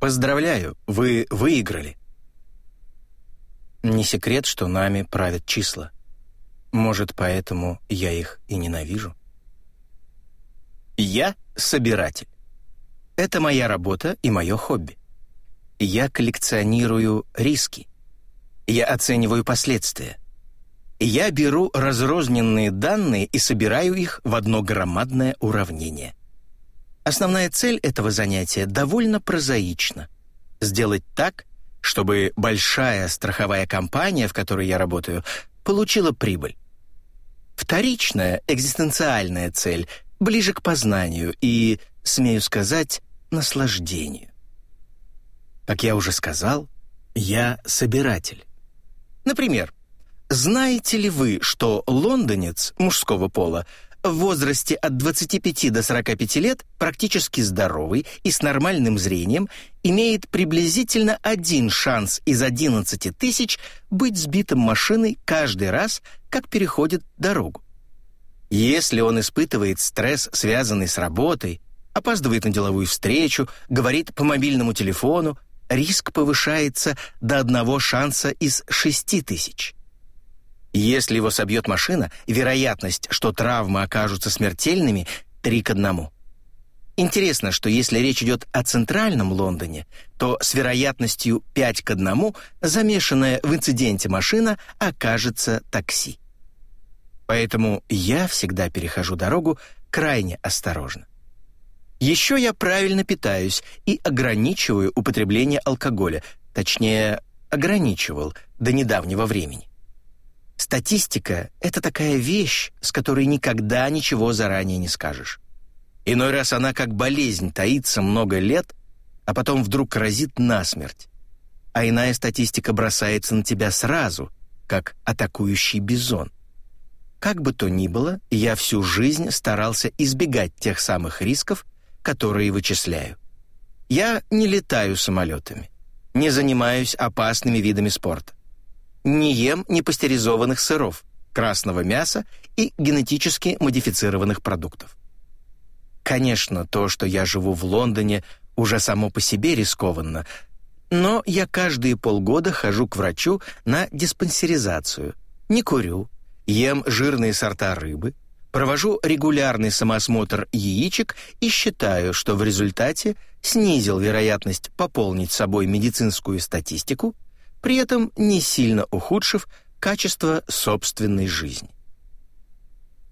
Поздравляю, вы выиграли. Не секрет, что нами правят числа. Может, поэтому я их и ненавижу. Я собиратель. Это моя работа и мое хобби. Я коллекционирую риски. Я оцениваю последствия. Я беру разрозненные данные и собираю их в одно громадное уравнение. Основная цель этого занятия довольно прозаична — сделать так, чтобы большая страховая компания, в которой я работаю, получила прибыль. Вторичная экзистенциальная цель ближе к познанию и, смею сказать, наслаждению. Как я уже сказал, я собиратель. Например, знаете ли вы, что лондонец мужского пола в возрасте от 25 до 45 лет практически здоровый и с нормальным зрением имеет приблизительно один шанс из 11 тысяч быть сбитым машиной каждый раз, как переходит дорогу. Если он испытывает стресс, связанный с работой, опаздывает на деловую встречу, говорит по мобильному телефону, риск повышается до одного шанса из шести тысяч. Если его собьет машина, вероятность, что травмы окажутся смертельными, три к одному. Интересно, что если речь идет о центральном Лондоне, то с вероятностью 5 к 1 замешанная в инциденте машина окажется такси. Поэтому я всегда перехожу дорогу крайне осторожно. Еще я правильно питаюсь и ограничиваю употребление алкоголя, точнее, ограничивал до недавнего времени. Статистика — это такая вещь, с которой никогда ничего заранее не скажешь. Иной раз она как болезнь таится много лет, а потом вдруг разит насмерть. А иная статистика бросается на тебя сразу, как атакующий бизон. Как бы то ни было, я всю жизнь старался избегать тех самых рисков, которые вычисляю. Я не летаю самолетами, не занимаюсь опасными видами спорта, не ем непастеризованных сыров, красного мяса и генетически модифицированных продуктов. Конечно, то, что я живу в Лондоне, уже само по себе рискованно, но я каждые полгода хожу к врачу на диспансеризацию, не курю, ем жирные сорта рыбы, Провожу регулярный самосмотр яичек и считаю, что в результате снизил вероятность пополнить собой медицинскую статистику, при этом не сильно ухудшив качество собственной жизни.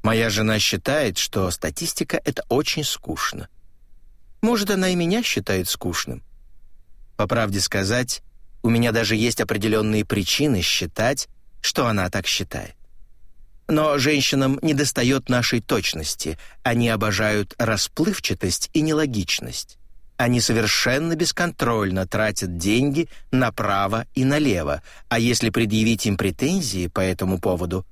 Моя жена считает, что статистика — это очень скучно. Может, она и меня считает скучным. По правде сказать, у меня даже есть определенные причины считать, что она так считает. Но женщинам недостает нашей точности. Они обожают расплывчатость и нелогичность. Они совершенно бесконтрольно тратят деньги направо и налево, а если предъявить им претензии по этому поводу,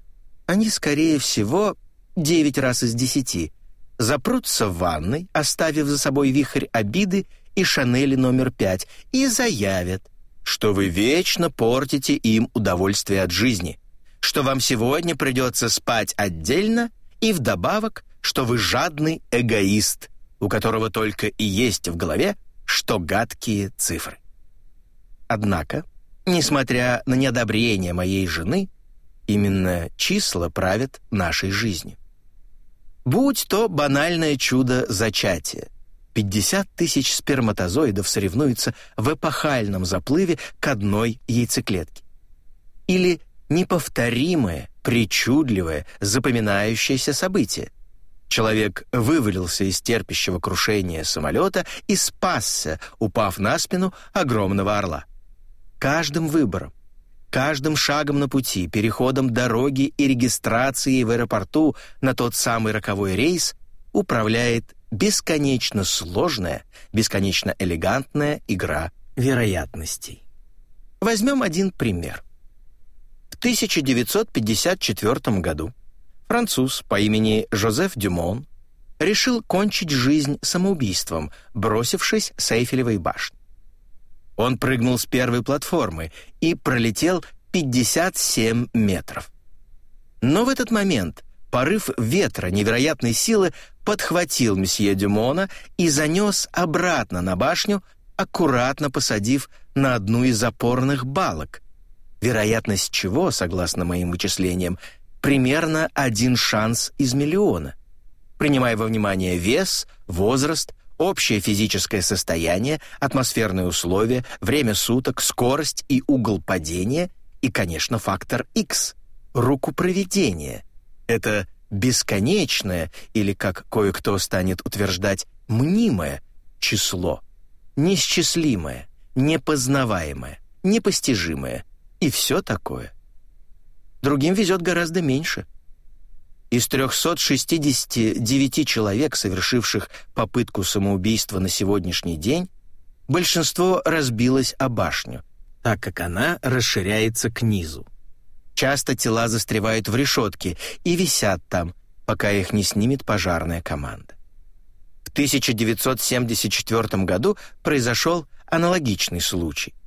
они, скорее всего, девять раз из десяти запрутся в ванной, оставив за собой вихрь обиды и Шанели номер пять, и заявят, что вы вечно портите им удовольствие от жизни – что вам сегодня придется спать отдельно, и вдобавок, что вы жадный эгоист, у которого только и есть в голове, что гадкие цифры. Однако, несмотря на неодобрение моей жены, именно числа правят нашей жизнью. Будь то банальное чудо зачатия, 50 тысяч сперматозоидов соревнуются в эпохальном заплыве к одной яйцеклетке. Или неповторимое, причудливое, запоминающееся событие. Человек вывалился из терпящего крушения самолета и спасся, упав на спину огромного орла. Каждым выбором, каждым шагом на пути, переходом дороги и регистрацией в аэропорту на тот самый роковой рейс управляет бесконечно сложная, бесконечно элегантная игра вероятностей. Возьмем один пример. В 1954 году француз по имени Жозеф Дюмон решил кончить жизнь самоубийством, бросившись с Эйфелевой башни. Он прыгнул с первой платформы и пролетел 57 метров. Но в этот момент порыв ветра невероятной силы подхватил месье Дюмона и занес обратно на башню, аккуратно посадив на одну из опорных балок, вероятность чего, согласно моим вычислениям, примерно один шанс из миллиона. Принимая во внимание вес, возраст, общее физическое состояние, атмосферные условия, время суток, скорость и угол падения и, конечно, фактор X — руку проведения. Это бесконечное или, как кое-кто станет утверждать, мнимое число, неисчислимое, непознаваемое, непостижимое и все такое. Другим везет гораздо меньше. Из 369 человек, совершивших попытку самоубийства на сегодняшний день, большинство разбилось о башню, так как она расширяется к низу. Часто тела застревают в решетке и висят там, пока их не снимет пожарная команда. В 1974 году произошел аналогичный случай –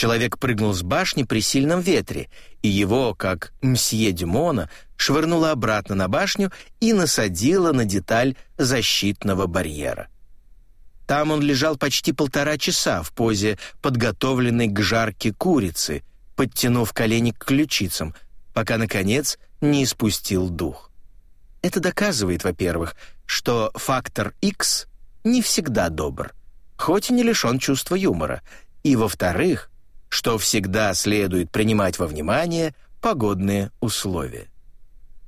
Человек прыгнул с башни при сильном ветре, и его, как мсье Дюмона, швырнуло обратно на башню и насадило на деталь защитного барьера. Там он лежал почти полтора часа в позе подготовленной к жарке курицы, подтянув колени к ключицам, пока, наконец, не испустил дух. Это доказывает, во-первых, что фактор X не всегда добр, хоть и не лишен чувства юмора, и, во-вторых, что всегда следует принимать во внимание погодные условия.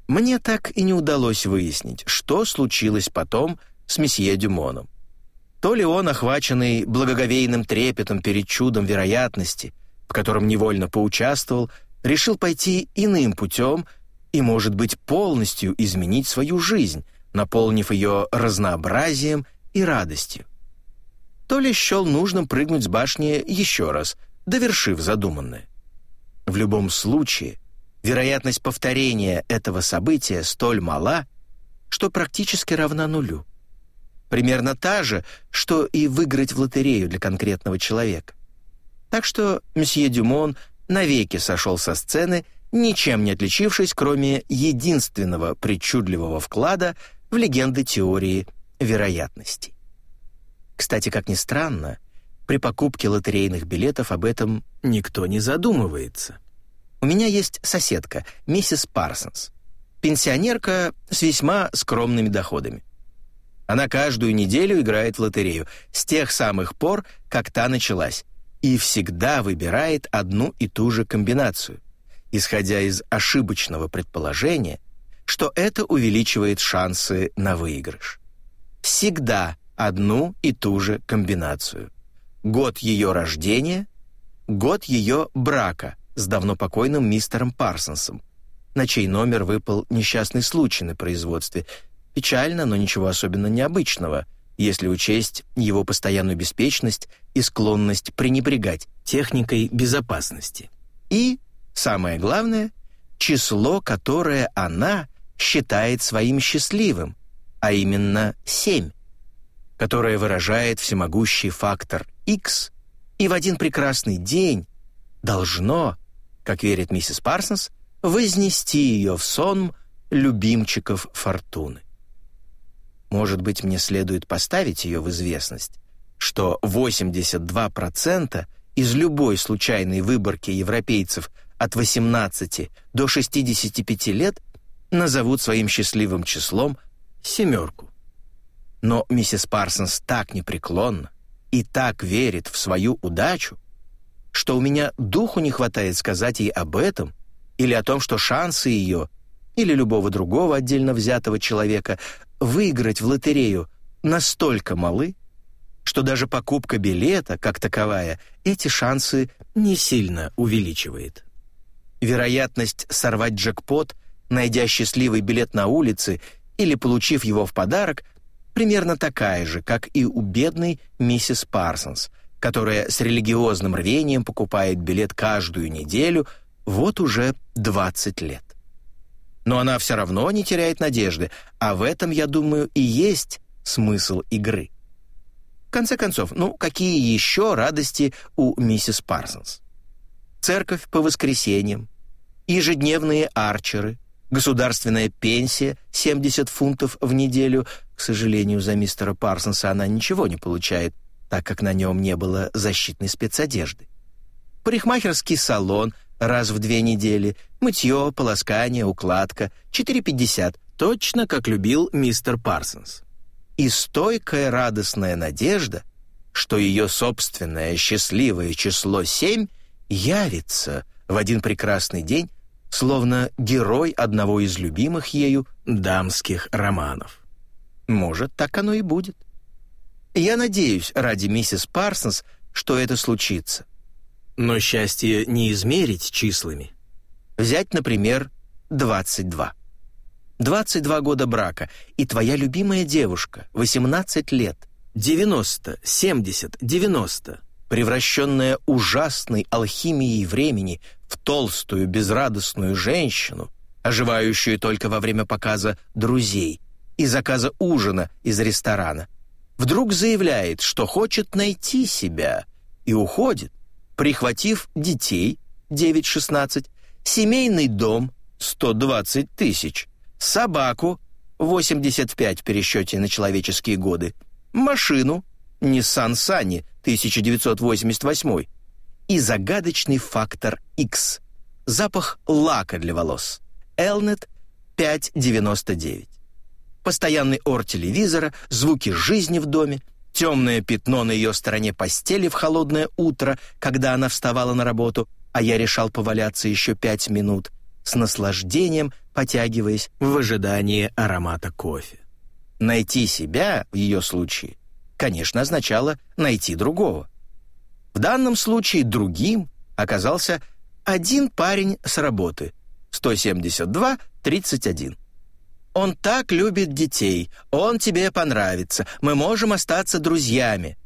Мне так и не удалось выяснить, что случилось потом с месье Дюмоном. То ли он, охваченный благоговейным трепетом перед чудом вероятности, в котором невольно поучаствовал, решил пойти иным путем и, может быть, полностью изменить свою жизнь, наполнив ее разнообразием и радостью. То ли счел нужным прыгнуть с башни еще раз — довершив задуманное. В любом случае, вероятность повторения этого события столь мала, что практически равна нулю. Примерно та же, что и выиграть в лотерею для конкретного человека. Так что месье Дюмон навеки сошел со сцены, ничем не отличившись, кроме единственного причудливого вклада в легенды теории вероятностей. Кстати, как ни странно, при покупке лотерейных билетов об этом никто не задумывается. У меня есть соседка, миссис Парсонс. Пенсионерка с весьма скромными доходами. Она каждую неделю играет в лотерею, с тех самых пор, как та началась, и всегда выбирает одну и ту же комбинацию, исходя из ошибочного предположения, что это увеличивает шансы на выигрыш. Всегда одну и ту же комбинацию – год ее рождения, год ее брака с давно покойным мистером Парсонсом, на чей номер выпал несчастный случай на производстве. Печально, но ничего особенно необычного, если учесть его постоянную беспечность и склонность пренебрегать техникой безопасности. И, самое главное, число, которое она считает своим счастливым, а именно семь которое выражает всемогущий фактор X, и в один прекрасный день должно, как верит миссис Парсонс, вознести ее в сон любимчиков фортуны. Может быть, мне следует поставить ее в известность, что 82% из любой случайной выборки европейцев от 18 до 65 лет назовут своим счастливым числом семерку. Но миссис Парсонс так непреклонна и так верит в свою удачу, что у меня духу не хватает сказать ей об этом или о том, что шансы ее или любого другого отдельно взятого человека выиграть в лотерею настолько малы, что даже покупка билета, как таковая, эти шансы не сильно увеличивает. Вероятность сорвать джекпот, найдя счастливый билет на улице или получив его в подарок, примерно такая же, как и у бедной миссис Парсонс, которая с религиозным рвением покупает билет каждую неделю вот уже 20 лет. Но она все равно не теряет надежды, а в этом, я думаю, и есть смысл игры. В конце концов, ну какие еще радости у миссис Парсонс? Церковь по воскресеньям, ежедневные арчеры, государственная пенсия 70 фунтов в неделю, к сожалению, за мистера Парсонса она ничего не получает, так как на нем не было защитной спецодежды. Парикмахерский салон раз в две недели, мытье, полоскание, укладка, 4,50, точно как любил мистер Парсонс. И стойкая радостная надежда, что ее собственное счастливое число 7 явится в один прекрасный день, словно герой одного из любимых ею дамских романов. Может, так оно и будет. Я надеюсь ради миссис Парсонс, что это случится. Но счастье не измерить числами. Взять, например, 22. 22 года брака, и твоя любимая девушка, 18 лет, 90, 70, 90, превращенная ужасной алхимией времени в толстую, безрадостную женщину, оживающую только во время показа «Друзей» и заказа ужина из ресторана, вдруг заявляет, что хочет найти себя, и уходит, прихватив детей 9-16, семейный дом 120 тысяч, собаку 85 в пересчете на человеческие годы, машину Nissan Sunny 1988 и загадочный фактор X – запах лака для волос Elnet 599. Постоянный ор телевизора, звуки жизни в доме, темное пятно на ее стороне постели в холодное утро, когда она вставала на работу, а я решал поваляться еще пять минут, с наслаждением потягиваясь в ожидании аромата кофе. Найти себя в ее случае, конечно, означало найти другого. В данном случае другим оказался один парень с работы, 172-31. Он так любит детей, он тебе понравится, мы можем остаться друзьями.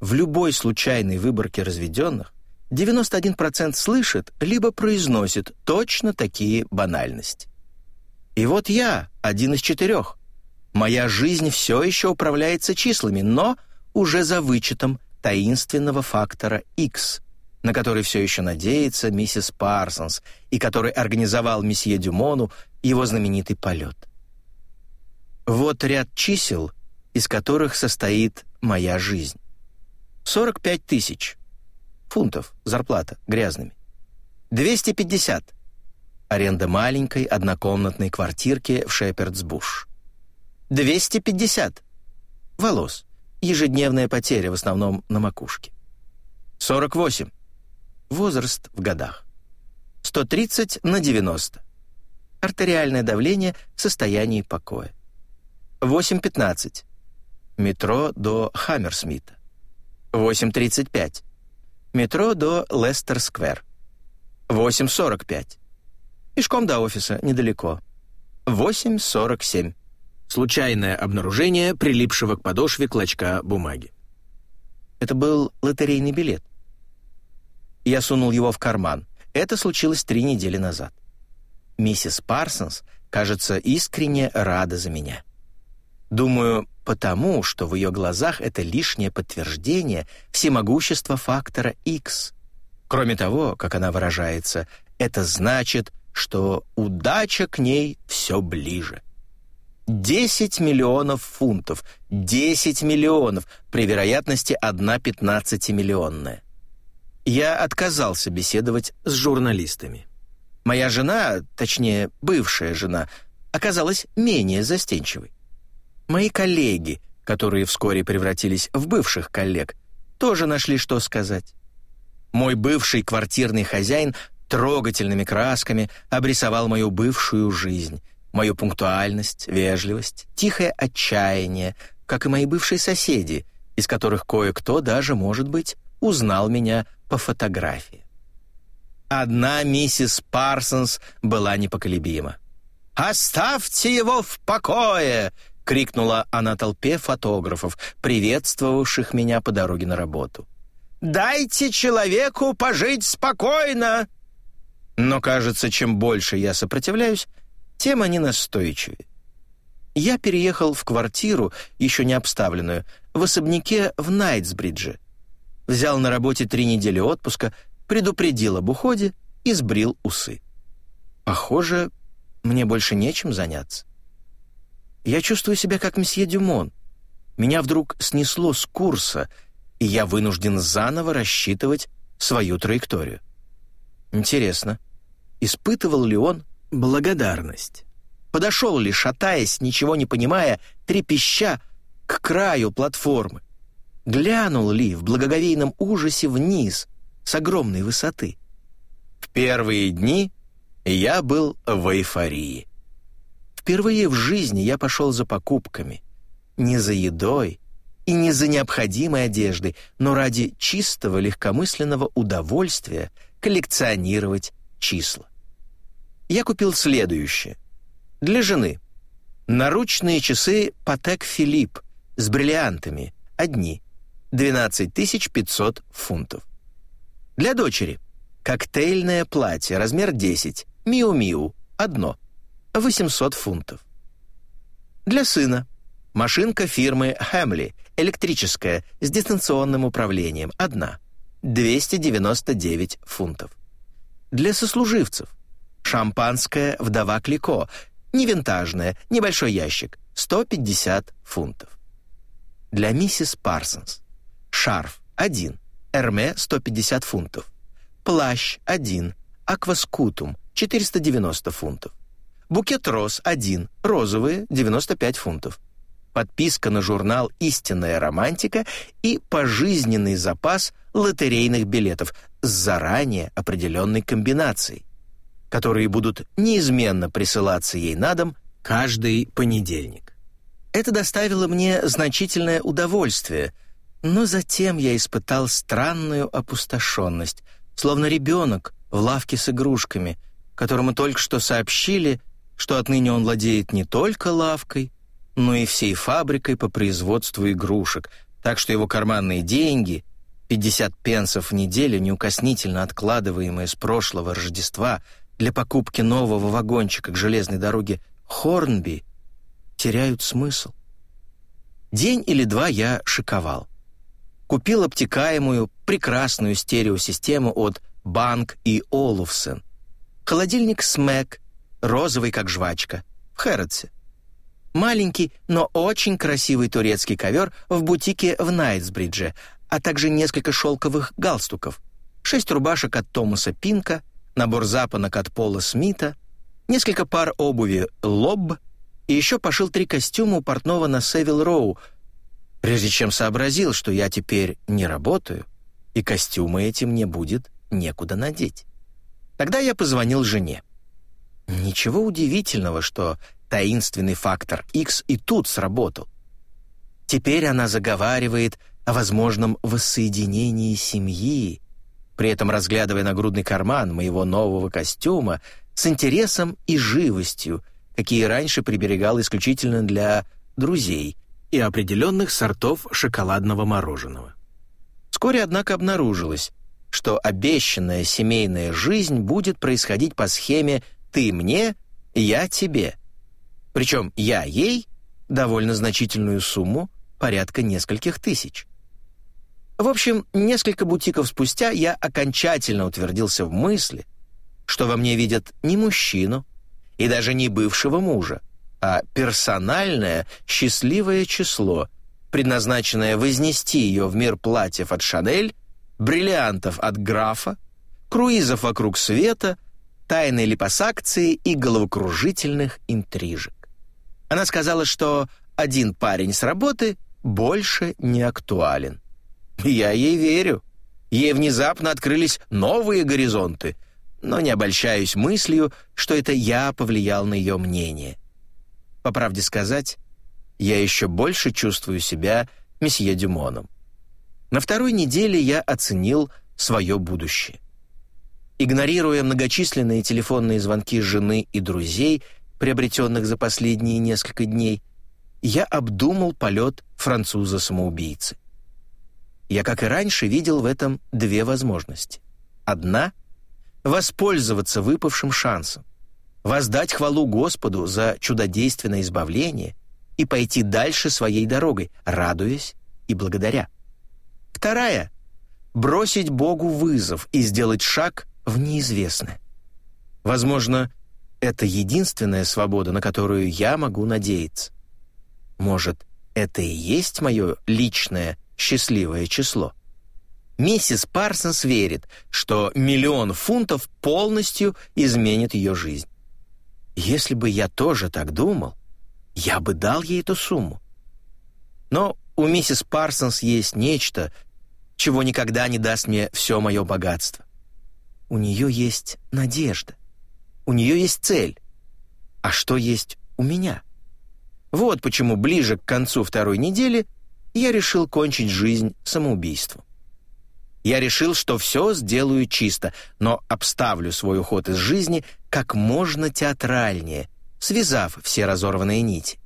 В любой случайной выборке разведенных 91% слышит либо произносит точно такие банальности. И вот я, один из четырех. Моя жизнь все еще управляется числами, но уже за вычетом таинственного фактора X, на который все еще надеется миссис Парсонс и который организовал месье Дюмону его знаменитый полет. Вот ряд чисел, из которых состоит моя жизнь. 45 тысяч фунтов зарплата грязными. 250 аренда маленькой однокомнатной квартирки в Шепердсбуш. 250 волос, ежедневная потеря в основном на макушке. 48 возраст в годах. 130 на 90 артериальное давление в состоянии покоя. 8.15. Метро до Хаммерсмита. 8.35. Метро до Лестер-сквер. 8.45. Пешком до офиса, недалеко. 8.47. Случайное обнаружение прилипшего к подошве клочка бумаги. Это был лотерейный билет. Я сунул его в карман. Это случилось три недели назад. Миссис Парсонс, кажется, искренне рада за меня. Думаю, потому, что в ее глазах это лишнее подтверждение всемогущества фактора X. Кроме того, как она выражается, это значит, что удача к ней все ближе. 10 миллионов фунтов, 10 миллионов, при вероятности 1 15-миллионная. Я отказался беседовать с журналистами. Моя жена, точнее, бывшая жена, оказалась менее застенчивой. Мои коллеги, которые вскоре превратились в бывших коллег, тоже нашли, что сказать. Мой бывший квартирный хозяин трогательными красками обрисовал мою бывшую жизнь, мою пунктуальность, вежливость, тихое отчаяние, как и мои бывшие соседи, из которых кое-кто даже, может быть, узнал меня по фотографии. Одна миссис Парсонс была непоколебима. «Оставьте его в покое!» — крикнула она толпе фотографов, приветствовавших меня по дороге на работу. «Дайте человеку пожить спокойно!» Но, кажется, чем больше я сопротивляюсь, тем они настойчивее. Я переехал в квартиру, еще не обставленную, в особняке в Найтсбридже. Взял на работе три недели отпуска, предупредил об уходе и сбрил усы. Похоже, мне больше нечем заняться. Я чувствую себя как месье Дюмон. Меня вдруг снесло с курса, и я вынужден заново рассчитывать свою траекторию. Интересно, испытывал ли он благодарность? Подошел ли, шатаясь, ничего не понимая, трепеща к краю платформы? Глянул ли в благоговейном ужасе вниз с огромной высоты? В первые дни я был в эйфории. Впервые в жизни я пошел за покупками. Не за едой и не за необходимой одеждой, но ради чистого легкомысленного удовольствия коллекционировать числа. Я купил следующее. Для жены. Наручные часы Patek Philippe с бриллиантами. Одни. 12 500 фунтов. Для дочери. Коктейльное платье, размер 10. Миу-миу. Одно. 800 фунтов. Для сына. Машинка фирмы Хэмли, электрическая, с дистанционным управлением. Одна. 299 фунтов. Для сослуживцев. Шампанское «Вдова Клико», не винтажное, небольшой ящик, 150 фунтов. Для миссис Парсонс. Шарф – один, Эрме – 150 фунтов. Плащ – один, Акваскутум – 490 фунтов. Букет роз – один, розовые – 95 фунтов. Подписка на журнал «Истинная романтика» и пожизненный запас лотерейных билетов с заранее определенной комбинацией, которые будут неизменно присылаться ей на дом каждый понедельник. Это доставило мне значительное удовольствие, но затем я испытал странную опустошенность, словно ребенок в лавке с игрушками, которому только что сообщили, что отныне он владеет не только лавкой, но и всей фабрикой по производству игрушек, так что его карманные деньги, 50 пенсов в неделю, неукоснительно откладываемые с прошлого Рождества для покупки нового вагончика к железной дороге Хорнби, теряют смысл. День или два я шиковал. Купил обтекаемую, прекрасную стереосистему от Банк и Олуфсен. Холодильник Смэк, розовый как жвачка, в Хэрротсе. Маленький, но очень красивый турецкий ковер в бутике в Найтсбридже, а также несколько шелковых галстуков, шесть рубашек от Томаса Пинка, набор запонок от Пола Смита, несколько пар обуви «Лобб» и еще пошил три костюма у портного на Севил Роу, прежде чем сообразил, что я теперь не работаю, и костюмы эти мне будет некуда надеть. Тогда я позвонил жене. Ничего удивительного, что таинственный фактор X и тут сработал. Теперь она заговаривает о возможном воссоединении семьи, при этом разглядывая нагрудный карман моего нового костюма с интересом и живостью, какие раньше приберегал исключительно для друзей и определенных сортов шоколадного мороженого. Вскоре, однако, обнаружилось, что обещанная семейная жизнь будет происходить по схеме «ты мне, я тебе». Причем я ей довольно значительную сумму, порядка нескольких тысяч. В общем, несколько бутиков спустя я окончательно утвердился в мысли, что во мне видят не мужчину, и даже не бывшего мужа, а персональное счастливое число, предназначенное вознести ее в мир платьев от Шанель, бриллиантов от Графа, круизов вокруг света, тайной липосакции и головокружительных интрижек. Она сказала, что один парень с работы больше не актуален. Я ей верю. Ей внезапно открылись новые горизонты — но не обольщаюсь мыслью, что это я повлиял на ее мнение. По правде сказать, я еще больше чувствую себя месье Дюмоном. На второй неделе я оценил свое будущее. Игнорируя многочисленные телефонные звонки жены и друзей, приобретенных за последние несколько дней, я обдумал полет француза-самоубийцы. Я, как и раньше, видел в этом две возможности. Одна воспользоваться выпавшим шансом, воздать хвалу Господу за чудодейственное избавление и пойти дальше своей дорогой, радуясь и благодаря. Вторая — бросить Богу вызов и сделать шаг в неизвестное. Возможно, это единственная свобода, на которую я могу надеяться. Может, это и есть мое личное счастливое число. Миссис Парсонс верит, что миллион фунтов полностью изменит ее жизнь. Если бы я тоже так думал, я бы дал ей эту сумму. Но у миссис Парсонс есть нечто, чего никогда не даст мне все мое богатство. У нее есть надежда. У нее есть цель. А что есть у меня? Вот почему ближе к концу второй недели я решил кончить жизнь самоубийством. Я решил, что все сделаю чисто, но обставлю свой уход из жизни как можно театральнее, связав все разорванные нити.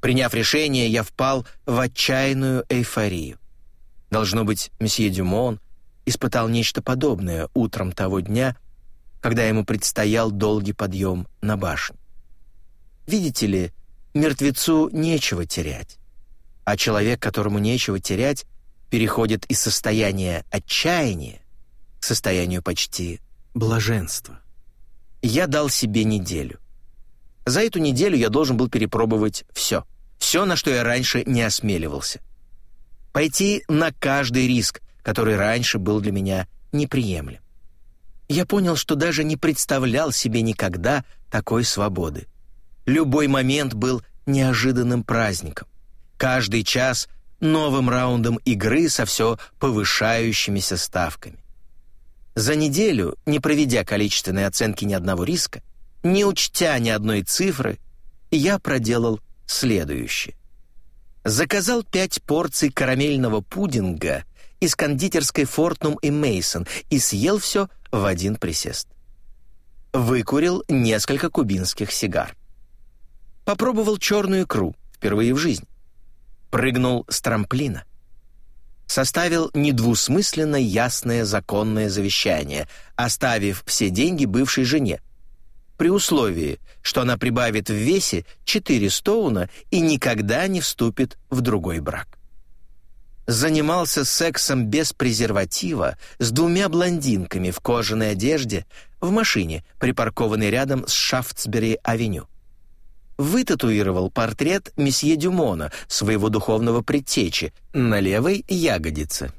Приняв решение, я впал в отчаянную эйфорию. Должно быть, месье Дюмон испытал нечто подобное утром того дня, когда ему предстоял долгий подъем на башню. Видите ли, мертвецу нечего терять, а человек, которому нечего терять, переходит из состояния отчаяния к состоянию почти блаженства. Я дал себе неделю. За эту неделю я должен был перепробовать все. Все, на что я раньше не осмеливался. Пойти на каждый риск, который раньше был для меня неприемлем. Я понял, что даже не представлял себе никогда такой свободы. Любой момент был неожиданным праздником. Каждый час новым раундом игры со все повышающимися ставками. За неделю, не проведя количественной оценки ни одного риска, не учтя ни одной цифры, я проделал следующее. Заказал пять порций карамельного пудинга из кондитерской «Фортнум» и «Мейсон» и съел все в один присест. Выкурил несколько кубинских сигар. Попробовал черную икру впервые в жизни прыгнул с трамплина. Составил недвусмысленно ясное законное завещание, оставив все деньги бывшей жене, при условии, что она прибавит в весе 4 стоуна и никогда не вступит в другой брак. Занимался сексом без презерватива с двумя блондинками в кожаной одежде в машине, припаркованной рядом с Шафтсбери-авеню вытатуировал портрет месье Дюмона, своего духовного предтечи, на левой ягодице.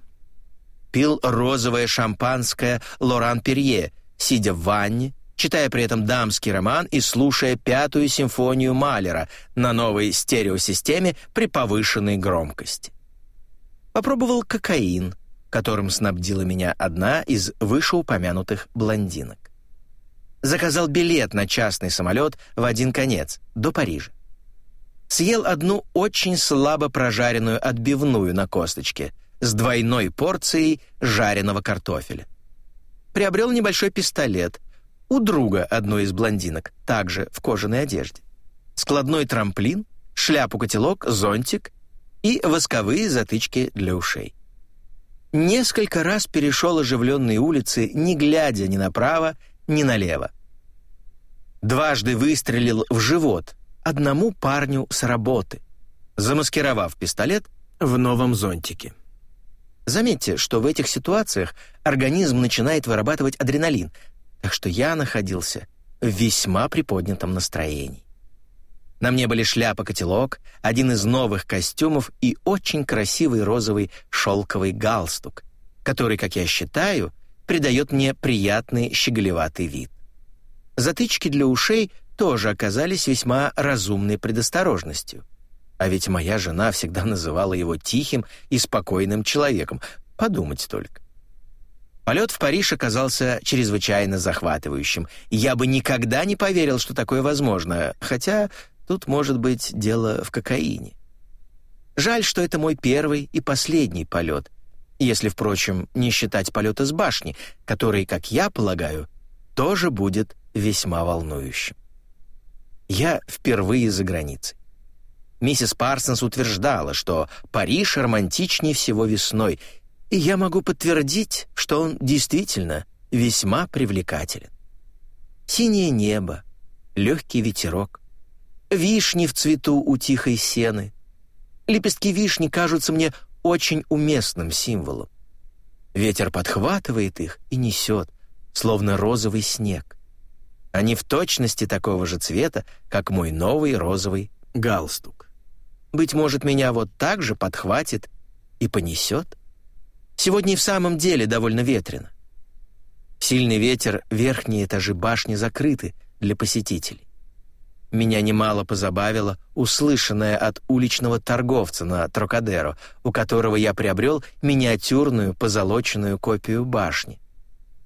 Пил розовое шампанское Лоран Перье, сидя в ванне, читая при этом дамский роман и слушая пятую симфонию Малера на новой стереосистеме при повышенной громкости. Попробовал кокаин, которым снабдила меня одна из вышеупомянутых блондинок заказал билет на частный самолет в один конец, до Парижа. Съел одну очень слабо прожаренную отбивную на косточке с двойной порцией жареного картофеля. Приобрел небольшой пистолет у друга одной из блондинок, также в кожаной одежде. Складной трамплин, шляпу-котелок, зонтик и восковые затычки для ушей. Несколько раз перешел оживленные улицы, не глядя ни направо, ни налево. Дважды выстрелил в живот одному парню с работы, замаскировав пистолет в новом зонтике. Заметьте, что в этих ситуациях организм начинает вырабатывать адреналин, так что я находился в весьма приподнятом настроении. На мне были шляпа-котелок, один из новых костюмов и очень красивый розовый шелковый галстук, который, как я считаю, придает мне приятный щеголеватый вид. Затычки для ушей тоже оказались весьма разумной предосторожностью. А ведь моя жена всегда называла его тихим и спокойным человеком. Подумать только. Полет в Париж оказался чрезвычайно захватывающим. Я бы никогда не поверил, что такое возможно, хотя тут может быть дело в кокаине. Жаль, что это мой первый и последний полет, если, впрочем, не считать полета с башни, который, как я полагаю, тоже будет весьма волнующим. Я впервые за границей. Миссис Парсонс утверждала, что Париж романтичнее всего весной, и я могу подтвердить, что он действительно весьма привлекателен. Синее небо, легкий ветерок, вишни в цвету у тихой сены. Лепестки вишни кажутся мне очень уместным символом. Ветер подхватывает их и несет, словно розовый снег. Они в точности такого же цвета, как мой новый розовый галстук. Быть может, меня вот так же подхватит и понесет. Сегодня и в самом деле довольно ветрено. Сильный ветер, верхние этажи башни закрыты для посетителей. Меня немало позабавило услышанное от уличного торговца на Трокадеро, у которого я приобрел миниатюрную позолоченную копию башни,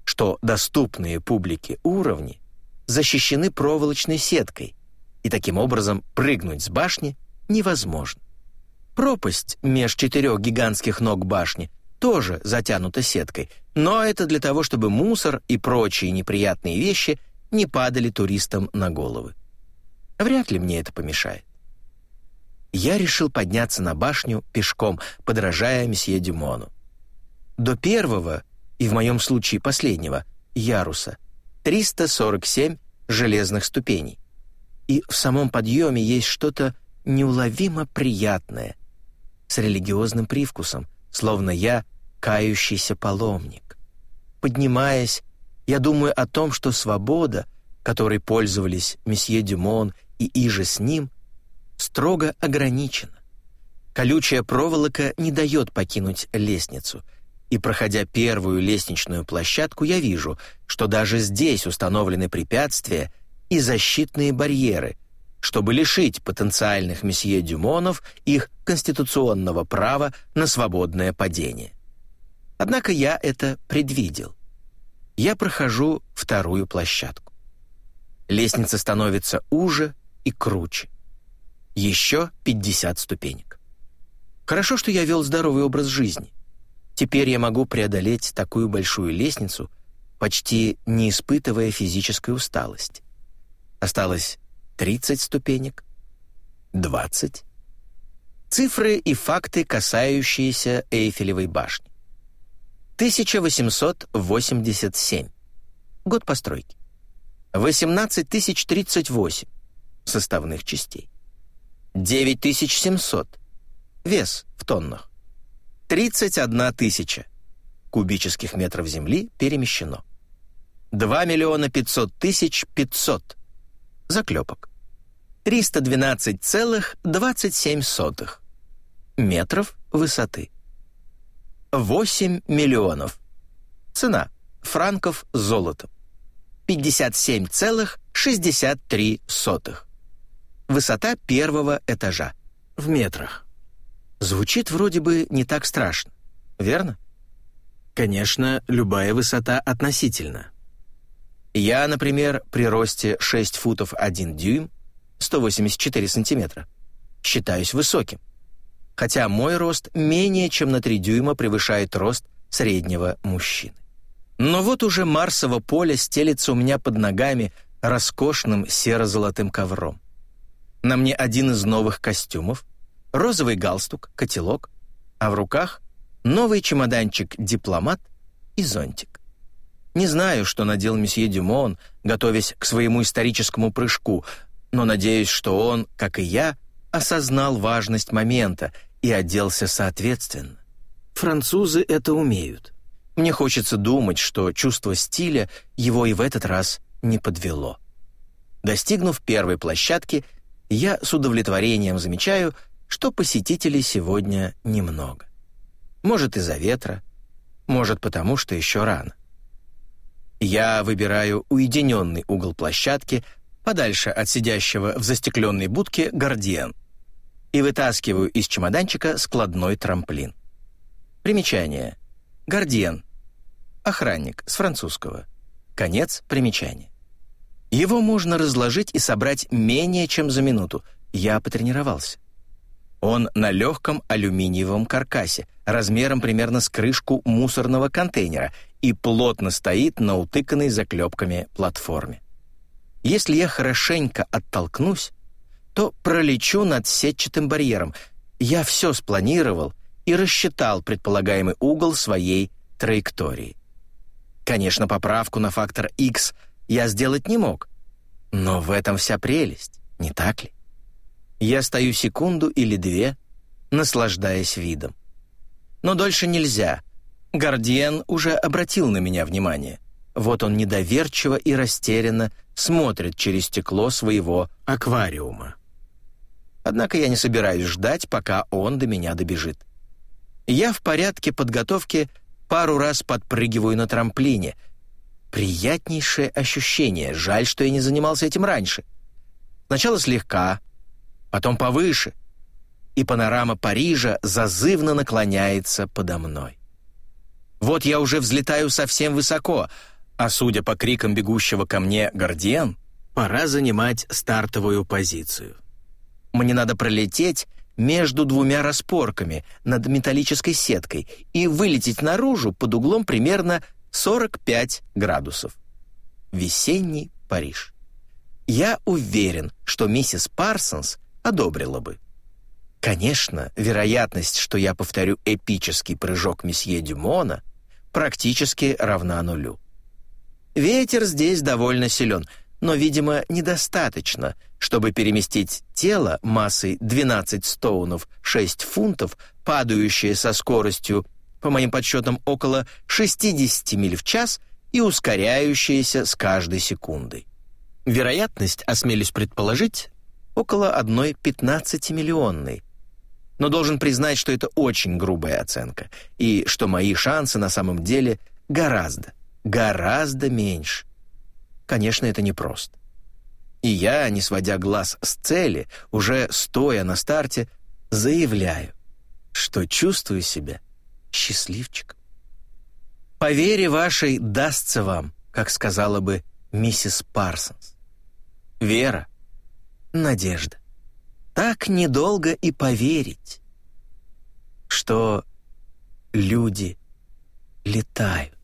что доступные публике уровни защищены проволочной сеткой, и таким образом прыгнуть с башни невозможно. Пропасть меж четырех гигантских ног башни тоже затянута сеткой, но это для того, чтобы мусор и прочие неприятные вещи не падали туристам на головы. Вряд ли мне это помешает. Я решил подняться на башню пешком, подражая месье Дюмону. До первого, и в моем случае последнего, яруса 347 железных ступеней. И в самом подъеме есть что-то неуловимо приятное, с религиозным привкусом, словно я кающийся паломник. Поднимаясь, я думаю о том, что свобода, которой пользовались месье Дюмон и иже с ним, строго ограничена. Колючая проволока не дает покинуть лестницу, и, проходя первую лестничную площадку, я вижу, что даже здесь установлены препятствия и защитные барьеры, чтобы лишить потенциальных месье Дюмонов их конституционного права на свободное падение. Однако я это предвидел. Я прохожу вторую площадку. Лестница становится уже и круче. Еще 50 ступенек. Хорошо, что я вел здоровый образ жизни. Теперь я могу преодолеть такую большую лестницу, почти не испытывая физической усталости. Осталось 30 ступенек, 20. Цифры и факты, касающиеся Эйфелевой башни. 1887. Год постройки. 18038 составных частей. 9700. Вес в тоннах. 31 тысяча кубических метров земли перемещено. 2 миллиона 500 тысяч 500 заклепок. 312,27 метров высоты. 8 миллионов. Цена франков золотом. 57,63. Высота первого этажа. В метрах. Звучит вроде бы не так страшно, верно? Конечно, любая высота относительна. Я, например, при росте 6 футов 1 дюйм, 184 сантиметра, считаюсь высоким хотя мой рост менее чем на 3 дюйма превышает рост среднего мужчины. Но вот уже Марсово поле стелится у меня под ногами роскошным серо-золотым ковром. На мне один из новых костюмов, розовый галстук, котелок, а в руках новый чемоданчик-дипломат и зонтик. Не знаю, что надел месье Дюмон, готовясь к своему историческому прыжку, но надеюсь, что он, как и я, осознал важность момента и оделся соответственно. Французы это умеют. Мне хочется думать, что чувство стиля его и в этот раз не подвело. Достигнув первой площадки, я с удовлетворением замечаю, что посетителей сегодня немного. Может, из-за ветра, может, потому что еще рано. Я выбираю уединенный угол площадки, подальше от сидящего в застекленной будке гардиен, и вытаскиваю из чемоданчика складной трамплин. Примечание. Гардиен. Охранник с французского. Конец примечания. Его можно разложить и собрать менее чем за минуту. Я потренировался. Он на легком алюминиевом каркасе, размером примерно с крышку мусорного контейнера и плотно стоит на утыканной заклепками платформе. Если я хорошенько оттолкнусь, то пролечу над сетчатым барьером. Я все спланировал и рассчитал предполагаемый угол своей траектории. Конечно, поправку на фактор X я сделать не мог, но в этом вся прелесть, не так ли? Я стою секунду или две, наслаждаясь видом. Но дольше нельзя. Гардиен уже обратил на меня внимание. Вот он недоверчиво и растерянно смотрит через стекло своего аквариума. Однако я не собираюсь ждать, пока он до меня добежит. Я в порядке подготовки пару раз подпрыгиваю на трамплине. Приятнейшее ощущение. Жаль, что я не занимался этим раньше. Сначала слегка, потом повыше, и панорама Парижа зазывно наклоняется подо мной. Вот я уже взлетаю совсем высоко, а судя по крикам бегущего ко мне Гордиен, пора занимать стартовую позицию. Мне надо пролететь между двумя распорками над металлической сеткой и вылететь наружу под углом примерно 45 градусов. Весенний Париж. Я уверен, что миссис Парсонс одобрила бы. Конечно, вероятность, что я повторю эпический прыжок месье Дюмона, практически равна нулю. Ветер здесь довольно силен, но, видимо, недостаточно, чтобы переместить тело массой 12 стоунов 6 фунтов, падающее со скоростью, по моим подсчетам, около 60 миль в час и ускоряющееся с каждой секундой. Вероятность, осмелюсь предположить, около одной 15-миллионной, но должен признать, что это очень грубая оценка, и что мои шансы на самом деле гораздо, гораздо меньше. Конечно, это непросто. И я, не сводя глаз с цели, уже стоя на старте, заявляю, что чувствую себя счастливчиком. По вере вашей дастся вам, как сказала бы миссис Парсонс. Вера, надежда так недолго и поверить, что люди летают.